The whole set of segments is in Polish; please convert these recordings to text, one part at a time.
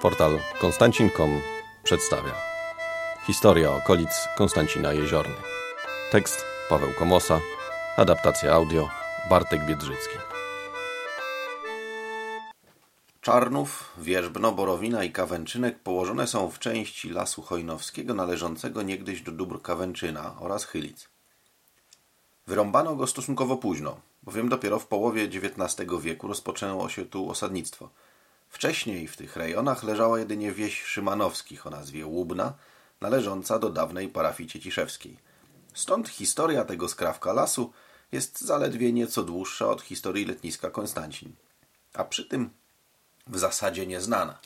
Portal konstancin.com przedstawia Historia okolic Konstancina Jeziorny. Tekst Paweł Komosa Adaptacja audio Bartek Biedrzycki. Czarnów, Wierzbno, Borowina i Kawęczynek położone są w części Lasu Chojnowskiego należącego niegdyś do dóbr Kawęczyna oraz Chylic. Wyrąbano go stosunkowo późno, bowiem dopiero w połowie XIX wieku rozpoczęło się tu osadnictwo – Wcześniej w tych rejonach leżała jedynie wieś Szymanowskich o nazwie Łubna, należąca do dawnej parafii cieciszewskiej. Stąd historia tego skrawka lasu jest zaledwie nieco dłuższa od historii letniska Konstancin, a przy tym w zasadzie nieznana.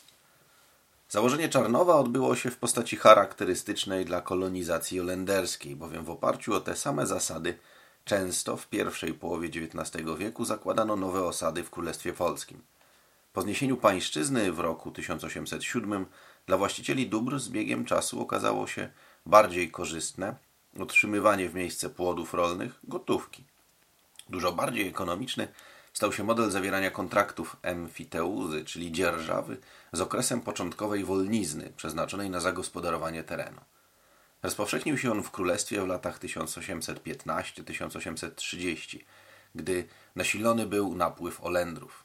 Założenie Czarnowa odbyło się w postaci charakterystycznej dla kolonizacji holenderskiej, bowiem w oparciu o te same zasady często w pierwszej połowie XIX wieku zakładano nowe osady w Królestwie Polskim. Po zniesieniu pańszczyzny w roku 1807 dla właścicieli dóbr z biegiem czasu okazało się bardziej korzystne otrzymywanie w miejsce płodów rolnych gotówki. Dużo bardziej ekonomiczny stał się model zawierania kontraktów emfiteuzy, czyli dzierżawy, z okresem początkowej wolnizny przeznaczonej na zagospodarowanie terenu. Rozpowszechnił się on w królestwie w latach 1815-1830, gdy nasilony był napływ Olendrów.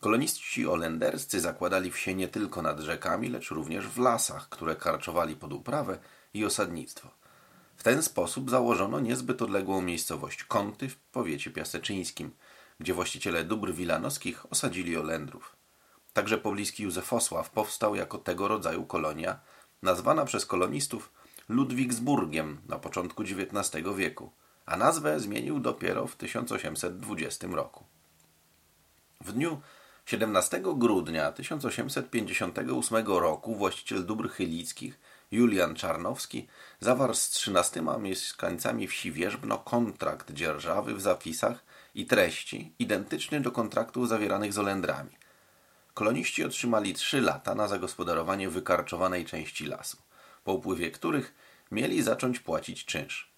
Koloniści holenderscy zakładali wsie nie tylko nad rzekami, lecz również w lasach, które karczowali pod uprawę i osadnictwo. W ten sposób założono niezbyt odległą miejscowość Kąty w powiecie piaseczyńskim, gdzie właściciele dóbr wilanowskich osadzili Olendrów. Także pobliski Józefosław powstał jako tego rodzaju kolonia, nazwana przez kolonistów Ludwigsburgiem na początku XIX wieku, a nazwę zmienił dopiero w 1820 roku. W dniu 17 grudnia 1858 roku właściciel dóbr chylickich Julian Czarnowski zawarł z trzynastoma mieszkańcami wsi Wierzbno kontrakt dzierżawy w zapisach i treści identyczny do kontraktów zawieranych z Olendrami. Koloniści otrzymali trzy lata na zagospodarowanie wykarczowanej części lasu, po upływie których mieli zacząć płacić czynsz.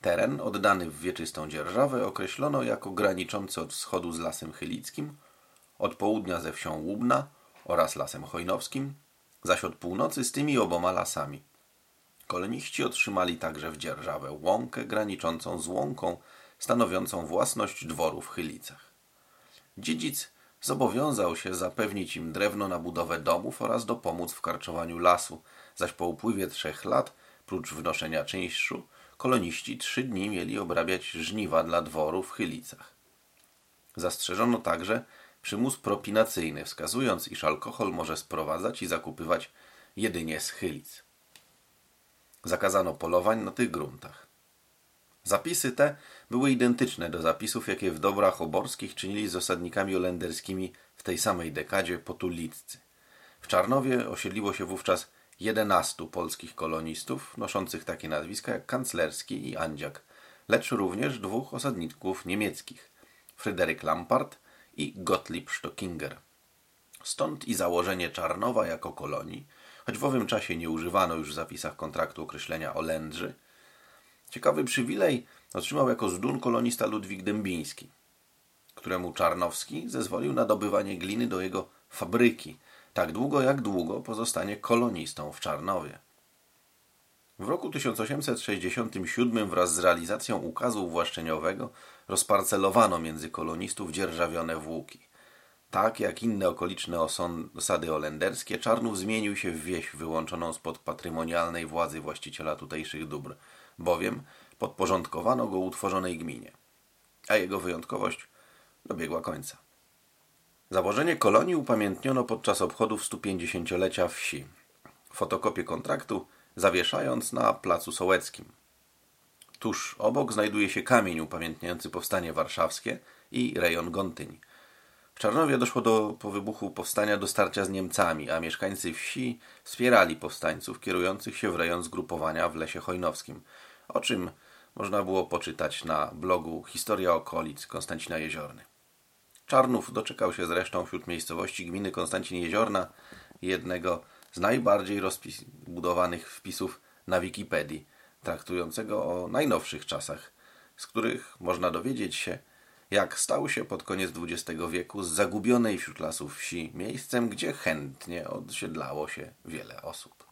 Teren oddany w wieczystą dzierżawę określono jako graniczący od wschodu z Lasem Chylickim – od południa ze wsią Łubna oraz Lasem Chojnowskim, zaś od północy z tymi oboma lasami. Koloniści otrzymali także w dzierżawę łąkę graniczącą z łąką stanowiącą własność dworu w Chylicach. Dziedzic zobowiązał się zapewnić im drewno na budowę domów oraz dopomóc w karczowaniu lasu, zaś po upływie trzech lat, prócz wnoszenia czynszu, koloniści trzy dni mieli obrabiać żniwa dla dworu w Chylicach. Zastrzeżono także, przymus propinacyjny, wskazując, iż alkohol może sprowadzać i zakupywać jedynie z chylic. Zakazano polowań na tych gruntach. Zapisy te były identyczne do zapisów, jakie w dobrach oborskich czynili z osadnikami olenderskimi w tej samej dekadzie potuliccy. W Czarnowie osiedliło się wówczas jedenastu polskich kolonistów noszących takie nazwiska jak Kanclerski i Andziak, lecz również dwóch osadników niemieckich, Fryderyk Lampart i Gottlieb Stockinger. Stąd i założenie Czarnowa jako kolonii, choć w owym czasie nie używano już w zapisach kontraktu określenia Olędrzy. Ciekawy przywilej otrzymał jako zdun kolonista Ludwik Dębiński, któremu Czarnowski zezwolił na dobywanie gliny do jego fabryki, tak długo jak długo pozostanie kolonistą w Czarnowie. W roku 1867 wraz z realizacją ukazu właszczeniowego rozparcelowano między kolonistów dzierżawione włóki. Tak jak inne okoliczne osady holenderskie, Czarnów zmienił się w wieś wyłączoną spod patrymonialnej władzy właściciela tutejszych dóbr, bowiem podporządkowano go utworzonej gminie, a jego wyjątkowość dobiegła końca. Założenie kolonii upamiętniono podczas obchodów 150-lecia wsi. Fotokopię kontraktu zawieszając na placu Sołeckim. Tuż obok znajduje się kamień upamiętniający powstanie warszawskie i rejon Gontyń. W Czarnowie doszło do, po wybuchu powstania do starcia z Niemcami, a mieszkańcy wsi wspierali powstańców kierujących się w rejon zgrupowania w Lesie Chojnowskim, o czym można było poczytać na blogu Historia okolic Konstancina Jeziorny. Czarnów doczekał się zresztą wśród miejscowości gminy Konstancin Jeziorna jednego z najbardziej rozbudowanych wpisów na Wikipedii, traktującego o najnowszych czasach, z których można dowiedzieć się, jak stał się pod koniec XX wieku z zagubionej wśród lasów wsi miejscem, gdzie chętnie osiedlało się wiele osób.